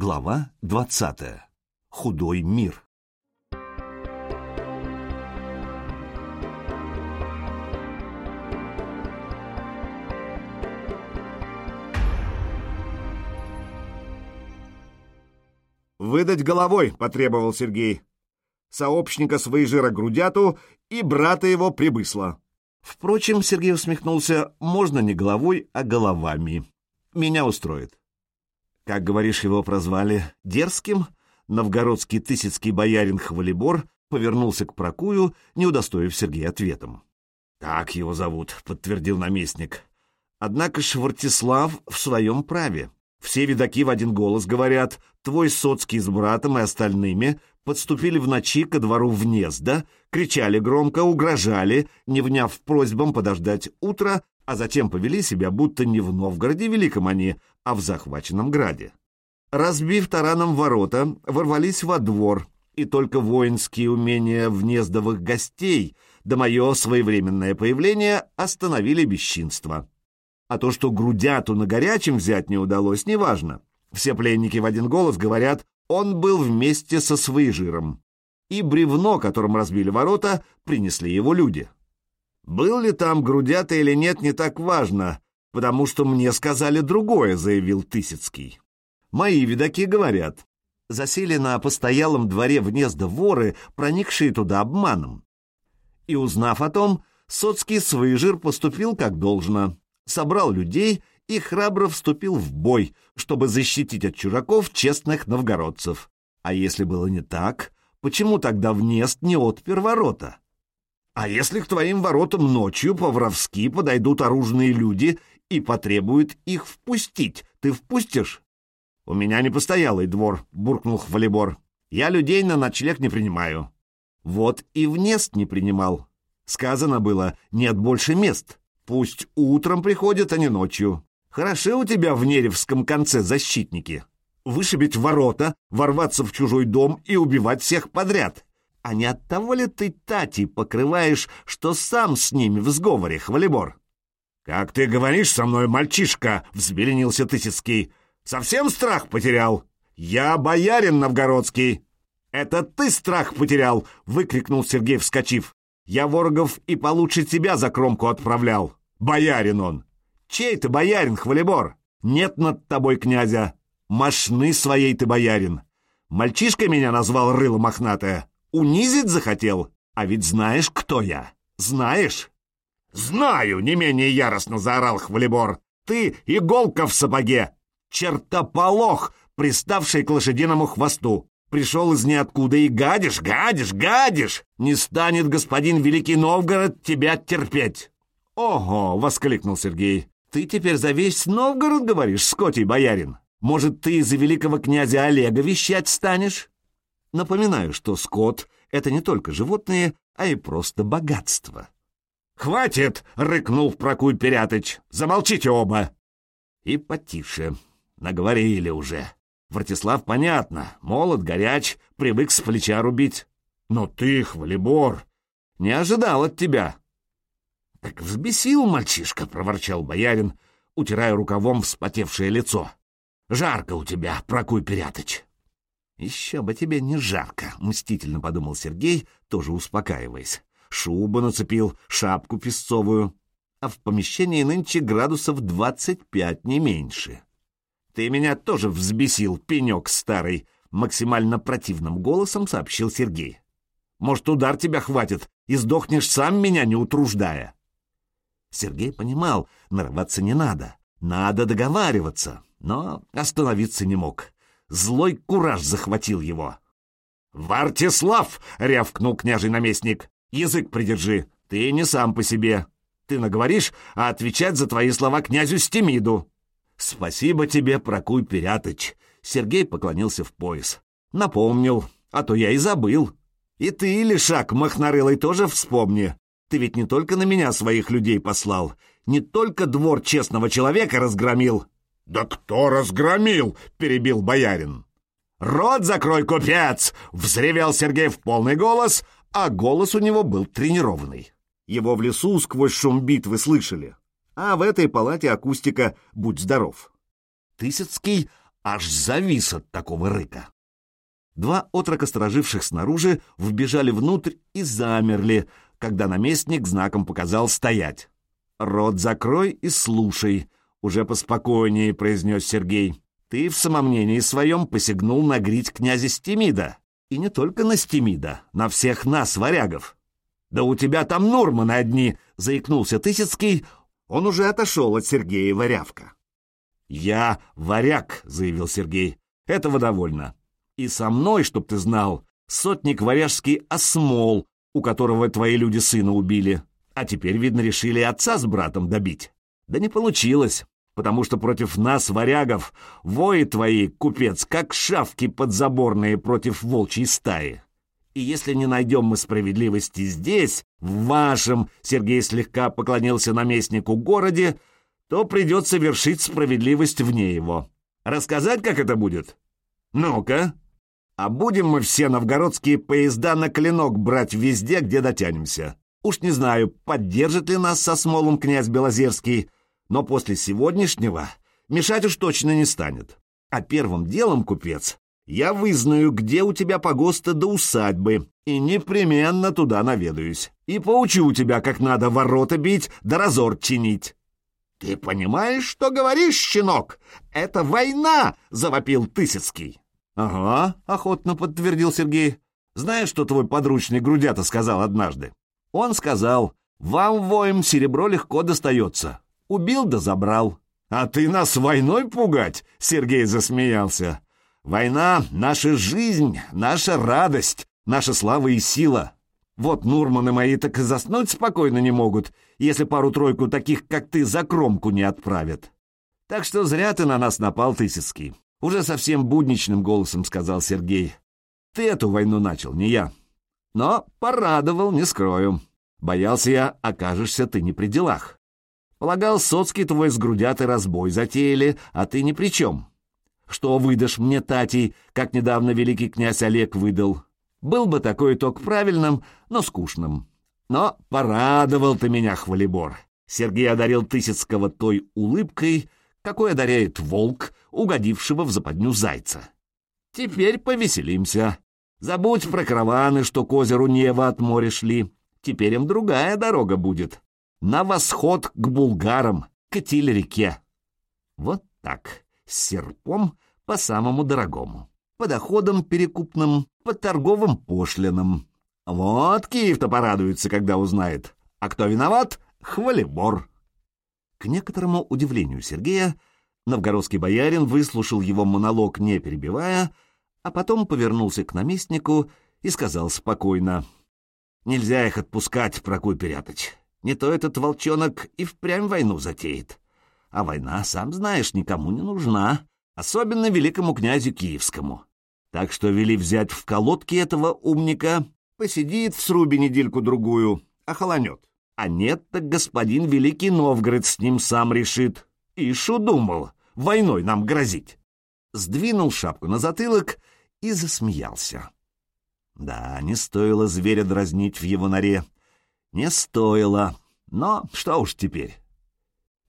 Глава 20. Худой мир. «Выдать головой!» — потребовал Сергей. Сообщника своей жира Грудяту и брата его Прибысла. Впрочем, Сергей усмехнулся, можно не головой, а головами. Меня устроит. Как, говоришь, его прозвали дерзким? Новгородский тысяцкий боярин Хвалибор повернулся к Прокую, не удостоив Сергея ответом. «Так его зовут», — подтвердил наместник. Однако Швартислав в своем праве. Все видаки в один голос говорят, твой Соцкий с братом и остальными подступили в ночи ко двору Внезда, кричали громко, угрожали, не вняв просьбам подождать утра, а затем повели себя, будто не в Новгороде Великом они, а в захваченном граде. Разбив тараном ворота, ворвались во двор, и только воинские умения внездовых гостей да мое своевременное появление остановили бесчинство. А то, что грудяту на горячем взять не удалось, неважно. Все пленники в один голос говорят, он был вместе со своежиром. И бревно, которым разбили ворота, принесли его люди. Был ли там грудята или нет, не так важно, потому что мне сказали другое, заявил Тысяцкий. Мои видаки говорят, засели на постоялом дворе внезда воры, проникшие туда обманом. И узнав о том, Соцкий своежир поступил как должно собрал людей и храбро вступил в бой, чтобы защитить от чужаков честных новгородцев. А если было не так, почему тогда в Нест не отпер ворота? А если к твоим воротам ночью по-воровски подойдут оружные люди и потребуют их впустить, ты впустишь? У меня не постоялый двор, буркнул Хвалибор. Я людей на ночлег не принимаю. Вот и в Нест не принимал. Сказано было, нет больше мест. Пусть утром приходят, а не ночью. Хороши у тебя в Неревском конце защитники. Вышибить ворота, ворваться в чужой дом и убивать всех подряд. А не от того ли ты, Тати, покрываешь, что сам с ними в сговоре, Хвалибор? «Как ты говоришь со мной, мальчишка?» — взбеленился Тысяцкий. «Совсем страх потерял? Я боярин новгородский!» «Это ты страх потерял!» — выкрикнул Сергей, вскочив. «Я ворогов и получше тебя за кромку отправлял!» Боярин он. Чей ты боярин, Хвалебор? Нет над тобой князя. Машны своей ты боярин. Мальчишка меня назвал рыло мохнатое. Унизить захотел? А ведь знаешь, кто я? Знаешь? Знаю, не менее яростно заорал Хвалебор. Ты иголка в сапоге. Чертополох, приставший к лошадиному хвосту. Пришел из ниоткуда и гадишь, гадишь, гадишь. Не станет господин Великий Новгород тебя терпеть. «Ого!» — воскликнул Сергей. «Ты теперь за весь Новгород говоришь, Скотий боярин? Может, ты за великого князя Олега вещать станешь?» Напоминаю, что скот — это не только животные, а и просто богатство. «Хватит!» — рыкнул Прокуй Перятыч. «Замолчите оба!» И потише. Наговорили уже. Вратислав, понятно, молод, горяч, привык с плеча рубить. Но ты, Хвалибор, не ожидал от тебя. «Так взбесил мальчишка», — проворчал боярин, утирая рукавом вспотевшее лицо. «Жарко у тебя, Прокуй Перятыч». «Еще бы тебе не жарко», — мстительно подумал Сергей, тоже успокаиваясь. Шубу нацепил, шапку песцовую, а в помещении нынче градусов двадцать пять, не меньше. «Ты меня тоже взбесил, пенек старый», — максимально противным голосом сообщил Сергей. «Может, удар тебя хватит, и сдохнешь сам меня не утруждая». Сергей понимал, нарываться не надо. Надо договариваться, но остановиться не мог. Злой кураж захватил его. «Вартислав!» — рявкнул княжий наместник. «Язык придержи, ты не сам по себе. Ты наговоришь, а отвечать за твои слова князю Стемиду». «Спасибо тебе, Прокуй Перятыч!» Сергей поклонился в пояс. «Напомнил, а то я и забыл. И ты, Лишак Махнарылый, тоже вспомни. Ты ведь не только на меня своих людей послал, не только двор честного человека разгромил. Да кто разгромил? перебил боярин. Рот закрой, купец! взревел Сергей в полный голос, а голос у него был тренированный. Его в лесу сквозь шум битвы слышали. А в этой палате акустика «Будь здоров». Тысяцкий аж завис от такого рыка. Два отрока, стороживших снаружи, вбежали внутрь и замерли, когда наместник знаком показал стоять. «Рот закрой и слушай», — уже поспокойнее произнес Сергей. «Ты в самомнении своем посягнул на грить князя Стемида. И не только на Стемида, на всех нас, варягов. Да у тебя там Нурманы одни», — заикнулся Тысяцкий. Он уже отошел от Сергея Варявка. «Я варяг», — заявил Сергей. «Этого довольно. И со мной, чтоб ты знал, сотник варяжский осмол, у которого твои люди сына убили. А теперь, видно, решили отца с братом добить. Да не получилось, потому что против нас, варягов, вои твои, купец, как шавки подзаборные против волчьей стаи. И если не найдем мы справедливости здесь, в вашем, Сергей слегка поклонился наместнику городе, то придется вершить справедливость вне его. Рассказать, как это будет? Ну-ка. А будем мы все новгородские поезда на клинок брать везде, где дотянемся. Уж не знаю, поддержит ли нас со Смолом князь Белозерский, но после сегодняшнего мешать уж точно не станет. А первым делом, купец, я вызнаю, где у тебя погоста до усадьбы, и непременно туда наведаюсь. И поучу тебя, как надо ворота бить да разор чинить. «Ты понимаешь, что говоришь, щенок? Это война!» — завопил Тысяцкий. «Ага», — охотно подтвердил Сергей. «Знаешь, что твой подручный Грудята сказал однажды? Он сказал, вам, воем, серебро легко достается. Убил да забрал». «А ты нас войной пугать?» — Сергей засмеялся. «Война — наша жизнь, наша радость, наша слава и сила. Вот Нурманы мои так и заснуть спокойно не могут, если пару-тройку таких, как ты, за кромку не отправят. Так что зря ты на нас напал, Тысяцкий. Уже совсем будничным голосом сказал Сергей. Ты эту войну начал, не я. Но порадовал, не скрою. Боялся я, окажешься ты не при делах. Полагал, Соцкий твой с грудятой разбой затеяли, а ты ни при чем. Что выдашь мне, Тати, как недавно великий князь Олег выдал? Был бы такой итог правильным, но скучным. Но порадовал ты меня, хвалебор. Сергей одарил Тысяцкого той улыбкой, какой одаряет волк, угодившего в западню зайца. Теперь повеселимся. Забудь про караваны, что к озеру Нева от моря шли. Теперь им другая дорога будет. На восход к булгарам, к Тиль-реке. Вот так, с серпом по самому дорогому. По доходам перекупным, по торговым пошлинам. Вот Киев-то порадуется, когда узнает. А кто виноват? Хвалебор. К некоторому удивлению Сергея, новгородский боярин выслушал его монолог, не перебивая, а потом повернулся к наместнику и сказал спокойно. «Нельзя их отпускать, Прокуй Пирятыч. Не то этот волчонок и впрямь войну затеет. А война, сам знаешь, никому не нужна, особенно великому князю Киевскому. Так что вели взять в колодки этого умника, посидит в срубе недельку-другую, охолонет. А нет, так господин Великий Новгород с ним сам решит. И шо думал, войной нам грозить? Сдвинул шапку на затылок и засмеялся. Да, не стоило зверя дразнить в его норе. Не стоило. Но что уж теперь.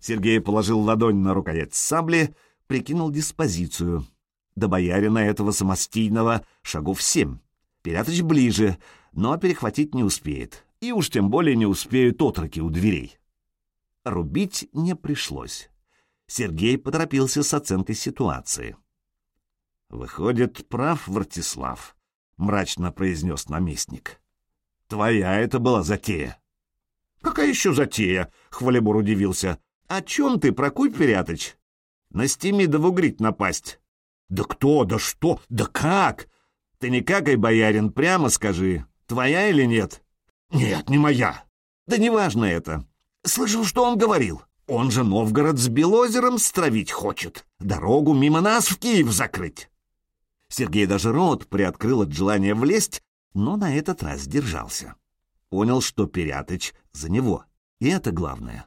Сергей положил ладонь на рукоять сабли, прикинул диспозицию. До боярина этого самостийного шагов семь. Пирятыч ближе, но перехватить не успеет и уж тем более не успеют отроки у дверей. Рубить не пришлось. Сергей поторопился с оценкой ситуации. «Выходит, прав Вартислав», — мрачно произнес наместник. «Твоя это была затея». «Какая еще затея?» — Хвалебор удивился. «О чем ты, Прокуй Пирятыч?» «На Стемидову грить напасть». «Да кто? Да что? Да как?» «Ты не какай, боярин, прямо скажи, твоя или нет?» «Нет, не моя». «Да неважно это. Слышал, что он говорил. Он же Новгород с Белозером стравить хочет. Дорогу мимо нас в Киев закрыть». Сергей даже рот приоткрыл от желания влезть, но на этот раз сдержался. Понял, что Перятыч за него. И это главное.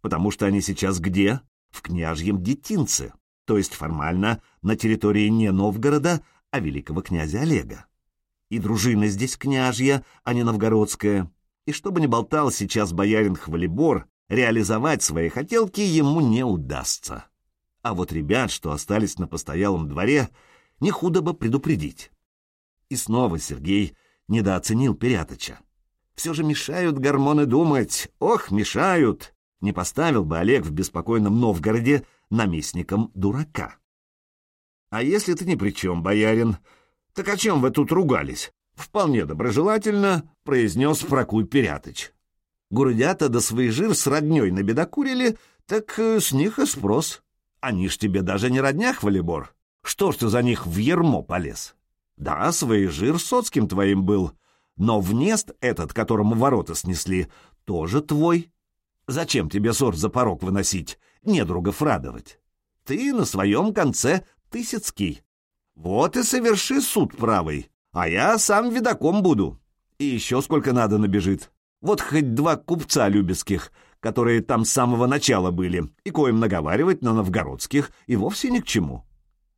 Потому что они сейчас где? В княжьем детинце, то есть формально на территории не Новгорода, а великого князя Олега. И дружина здесь княжья, а не новгородская. И чтобы не болтал сейчас боярин Хвалибор, реализовать свои хотелки ему не удастся. А вот ребят, что остались на постоялом дворе, не худо бы предупредить. И снова Сергей недооценил Перятыча. Все же мешают гормоны думать. Ох, мешают! Не поставил бы Олег в беспокойном Новгороде наместником дурака. А если ты ни при чем, боярин, так о чем вы тут ругались? Вполне доброжелательно произнес Прокуй Перятыч. Гурдята да жир с родней набедокурили, так э, с них и спрос. Они ж тебе даже не родня, Хвалибор. Что ж ты за них в ермо полез? Да, свои жир соцким твоим был, но внест этот, которому ворота снесли, тоже твой. Зачем тебе ссор за порог выносить, недругов радовать? Ты на своем конце Тысяцкий. Вот и соверши суд правый, а я сам видаком буду. И еще сколько надо набежит. Вот хоть два купца любецких, которые там с самого начала были, и коим наговаривать на новгородских и вовсе ни к чему.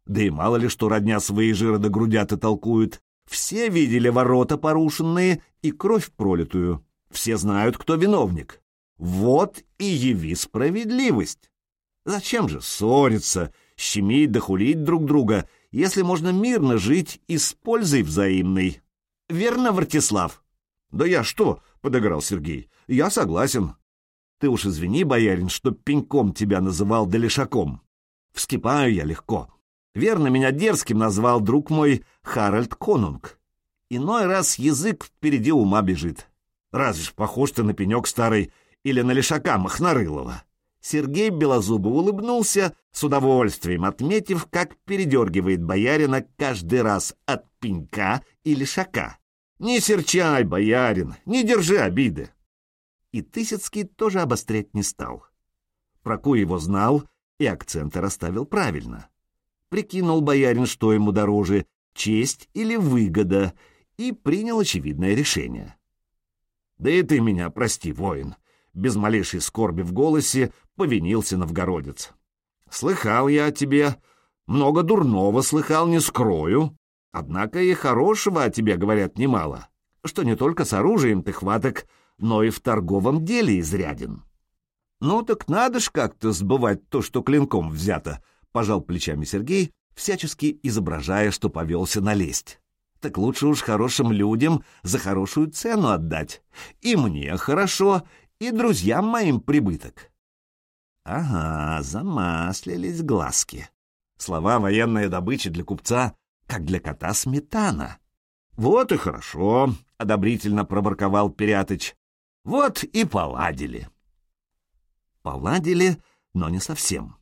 Да и мало ли что родня свои жиры до грудята толкуют. Все видели ворота порушенные и кровь пролитую. Все знают, кто виновник. Вот и яви справедливость. Зачем же ссориться, щемить да хулить друг друга, если можно мирно жить и с пользой взаимной? Верно, Вартислав? Да я что, — подыграл Сергей, — я согласен. Ты уж извини, боярин, что пеньком тебя называл да лишаком. Вскипаю я легко. Верно, меня дерзким назвал друг мой Харальд Конунг. Иной раз язык впереди ума бежит. Разве ж похож ты на пенек старый или на лишака Махнарылова? Сергей Белозубов улыбнулся, с удовольствием отметив, как передергивает боярина каждый раз от пенька и лишака. «Не серчай, боярин, не держи обиды!» И Тысяцкий тоже обострять не стал. Проку его знал и акценты расставил правильно. Прикинул боярин, что ему дороже, честь или выгода, и принял очевидное решение. «Да и ты меня прости, воин», — без малейшей скорби в голосе повинился новгородец. «Слыхал я о тебе, много дурного слыхал, не скрою, однако и хорошего о тебе говорят немало, что не только с оружием ты хваток, но и в торговом деле изряден». «Ну так надо ж как-то сбывать то, что клинком взято», пожал плечами Сергей, всячески изображая, что повелся на лесть. Так лучше уж хорошим людям за хорошую цену отдать. И мне хорошо, и друзьям моим прибыток. Ага, замаслились глазки. Слова военная добыча для купца, как для кота сметана. Вот и хорошо, — одобрительно проборковал Перятыч. Вот и поладили. Поладили, но не совсем.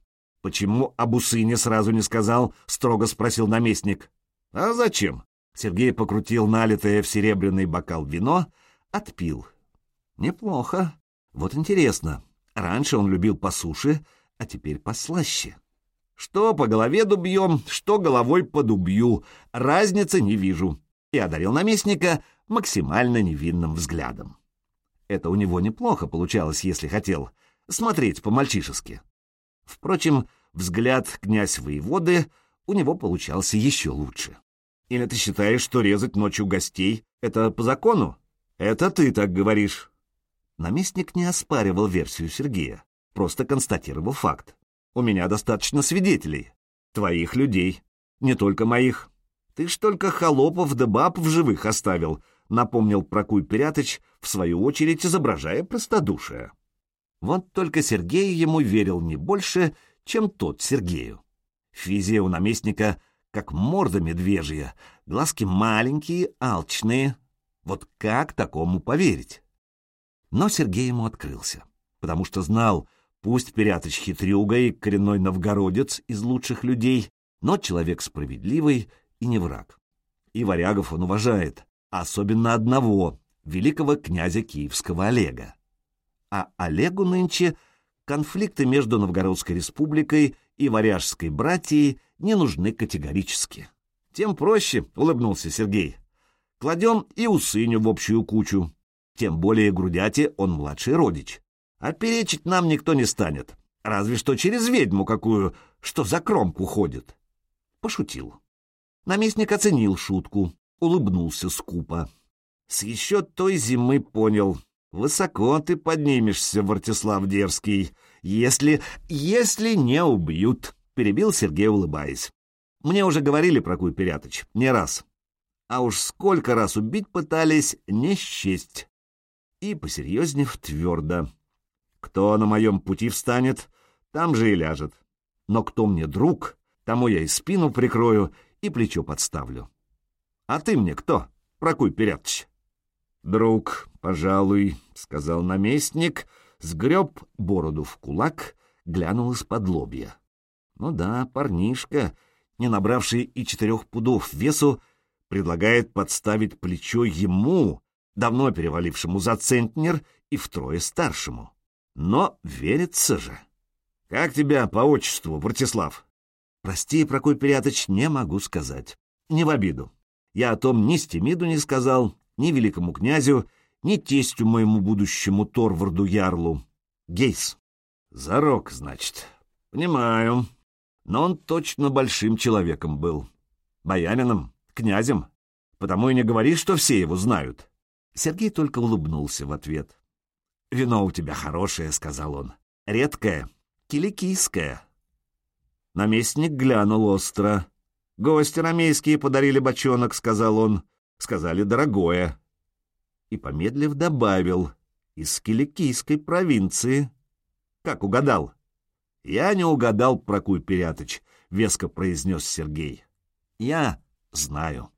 «Почему об Усыне сразу не сказал?» — строго спросил наместник. «А зачем?» Сергей покрутил налитое в серебряный бокал вино, отпил. «Неплохо. Вот интересно. Раньше он любил по суше, а теперь послаще. Что по голове дубьем, что головой подубью. Разницы не вижу». И одарил наместника максимально невинным взглядом. Это у него неплохо получалось, если хотел. Смотреть по-мальчишески. Впрочем, взгляд князь-воеводы у него получался еще лучше. Или ты считаешь, что резать ночью гостей — это по закону? Это ты так говоришь. Наместник не оспаривал версию Сергея, просто констатировал факт. У меня достаточно свидетелей. Твоих людей. Не только моих. Ты ж только холопов да баб в живых оставил, напомнил Прокуй Пирятыч, в свою очередь изображая простодушие. Вот только Сергей ему верил не больше, чем тот Сергею. Физия у наместника как морда медвежья, глазки маленькие, алчные. Вот как такому поверить? Но Сергей ему открылся, потому что знал, пусть Перятыч хитрюга и коренной новгородец из лучших людей, но человек справедливый и не враг. И варягов он уважает, особенно одного, великого князя Киевского Олега а Олегу нынче конфликты между Новгородской республикой и Варяжской братьей не нужны категорически. Тем проще, — улыбнулся Сергей. Кладем и Усыню в общую кучу. Тем более грудяте он младший родич. А перечить нам никто не станет. Разве что через ведьму какую, что за кромку ходит. Пошутил. Наместник оценил шутку, улыбнулся скупо. С еще той зимы понял, Высоко ты поднимешься, Вартислав Дерзкий, если... если не убьют. — перебил Сергей, улыбаясь. «Мне уже говорили про Куйперятыч, не раз. А уж сколько раз убить пытались, не счесть». И, посерьезнев, твердо. «Кто на моем пути встанет, там же и ляжет. Но кто мне друг, тому я и спину прикрою, и плечо подставлю. А ты мне кто, Прокуй Перятыч?» «Друг, пожалуй», — сказал наместник, сгреб бороду в кулак, глянул из-под лобья. Ну да, парнишка, не набравший и четырех пудов весу, предлагает подставить плечо ему, давно перевалившему за центнер и втрое старшему. Но верится же. «Как тебя по отчеству, Братислав?» «Прости, Прокой Перятыч, не могу сказать. Не в обиду. Я о том ни Стемиду не сказал, ни великому князю, ни тестю моему будущему Торварду Ярлу. Гейс. Зарок, значит. Понимаю. Но он точно большим человеком был. Боярином, князем. Потому и не говори, что все его знают. Сергей только улыбнулся в ответ. «Вино у тебя хорошее», — сказал он. «Редкое, киликийское». Наместник глянул остро. «Гости рамейские подарили бочонок», — сказал он. «Сказали, дорогое». И, помедлив, добавил. «Из киликийской провинции». «Как угадал?» «Я не угадал, Прокуй Перятыч», — веско произнес Сергей. «Я знаю».